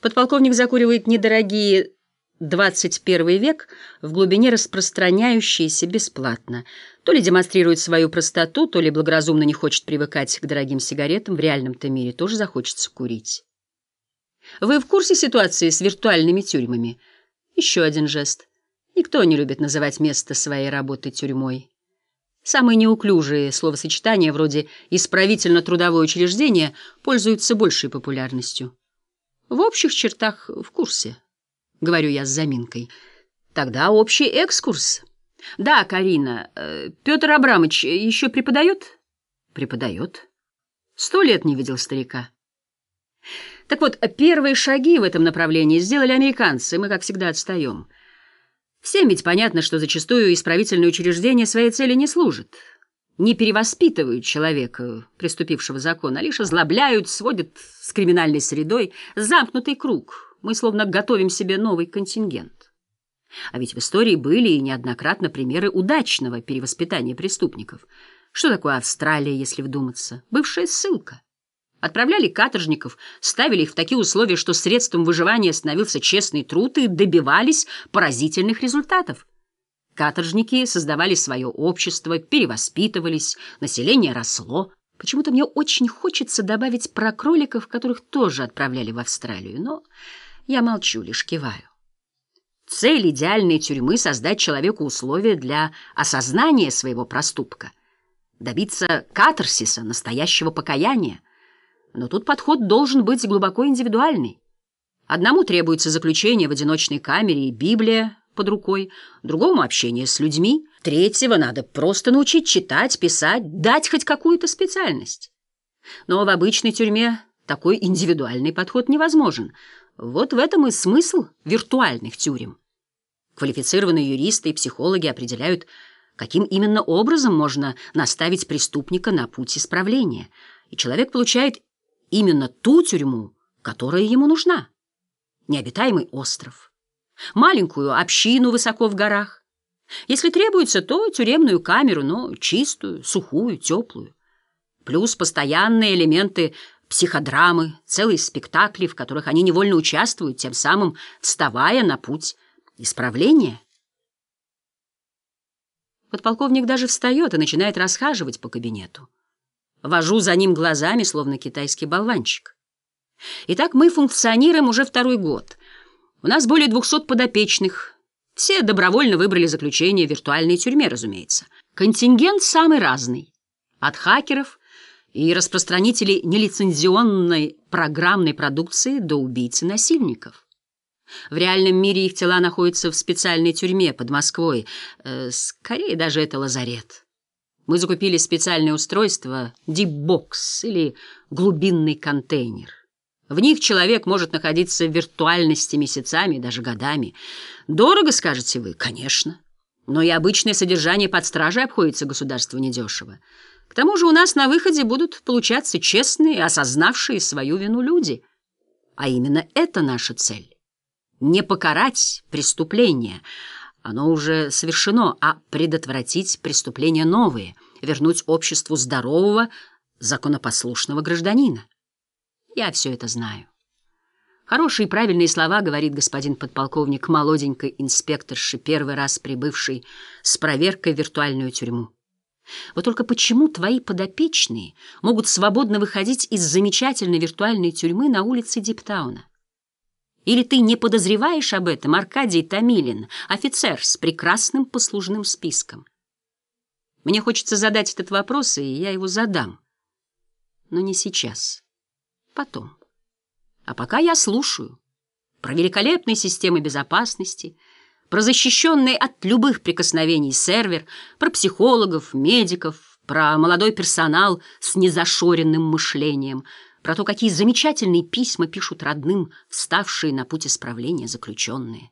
Подполковник закуривает недорогие 21 век в глубине распространяющиеся бесплатно. То ли демонстрирует свою простоту, то ли благоразумно не хочет привыкать к дорогим сигаретам, в реальном-то мире тоже захочется курить. Вы в курсе ситуации с виртуальными тюрьмами? Еще один жест. Никто не любит называть место своей работы тюрьмой. Самые неуклюжие словосочетания, вроде «исправительно-трудовое учреждение», пользуются большей популярностью. В общих чертах в курсе, говорю я с заминкой. Тогда общий экскурс. Да, Карина, э, Петр Абрамович еще преподает? Преподает. Сто лет не видел старика. Так вот, первые шаги в этом направлении сделали американцы, мы, как всегда, отстаем. Всем ведь понятно, что зачастую исправительные учреждения своей цели не служат не перевоспитывают человека, приступившего закон, а лишь озлобляют, сводят с криминальной средой замкнутый круг. Мы словно готовим себе новый контингент. А ведь в истории были и неоднократно примеры удачного перевоспитания преступников. Что такое Австралия, если вдуматься? Бывшая ссылка. Отправляли каторжников, ставили их в такие условия, что средством выживания становился честный труд и добивались поразительных результатов. Каторжники создавали свое общество, перевоспитывались, население росло. Почему-то мне очень хочется добавить про кроликов, которых тоже отправляли в Австралию, но я молчу, лишь киваю. Цель идеальной тюрьмы — создать человеку условия для осознания своего проступка, добиться катарсиса, настоящего покаяния. Но тут подход должен быть глубоко индивидуальный. Одному требуется заключение в одиночной камере и Библия, под рукой, другому общение с людьми, третьего надо просто научить читать, писать, дать хоть какую-то специальность. Но в обычной тюрьме такой индивидуальный подход невозможен. Вот в этом и смысл виртуальных тюрем. Квалифицированные юристы и психологи определяют, каким именно образом можно наставить преступника на путь исправления, и человек получает именно ту тюрьму, которая ему нужна. Необитаемый остров маленькую общину высоко в горах. Если требуется, то тюремную камеру, но чистую, сухую, теплую. Плюс постоянные элементы психодрамы, целые спектакли, в которых они невольно участвуют, тем самым вставая на путь исправления. Подполковник даже встает и начинает расхаживать по кабинету. Вожу за ним глазами, словно китайский болванчик. Итак, мы функционируем уже второй год. У нас более 200 подопечных. Все добровольно выбрали заключение в виртуальной тюрьме, разумеется. Контингент самый разный. От хакеров и распространителей нелицензионной программной продукции до убийц и насильников. В реальном мире их тела находятся в специальной тюрьме под Москвой. Э, скорее, даже это лазарет. Мы закупили специальное устройство «Дипбокс» или «глубинный контейнер». В них человек может находиться в виртуальности месяцами, даже годами. Дорого, скажете вы? Конечно. Но и обычное содержание под стражей обходится государству недешево. К тому же у нас на выходе будут получаться честные, осознавшие свою вину люди. А именно это наша цель. Не покарать преступление, оно уже совершено, а предотвратить преступления новые, вернуть обществу здорового, законопослушного гражданина. Я все это знаю. Хорошие и правильные слова, говорит господин подполковник молоденькой инспекторши, первый раз прибывший с проверкой в виртуальную тюрьму. Вот только почему твои подопечные могут свободно выходить из замечательной виртуальной тюрьмы на улице Диптауна? Или ты не подозреваешь об этом, Аркадий Томилин, офицер с прекрасным послужным списком? Мне хочется задать этот вопрос, и я его задам. Но не сейчас потом. А пока я слушаю про великолепные системы безопасности, про защищенный от любых прикосновений сервер, про психологов, медиков, про молодой персонал с незашоренным мышлением, про то, какие замечательные письма пишут родным, вставшие на путь исправления заключенные.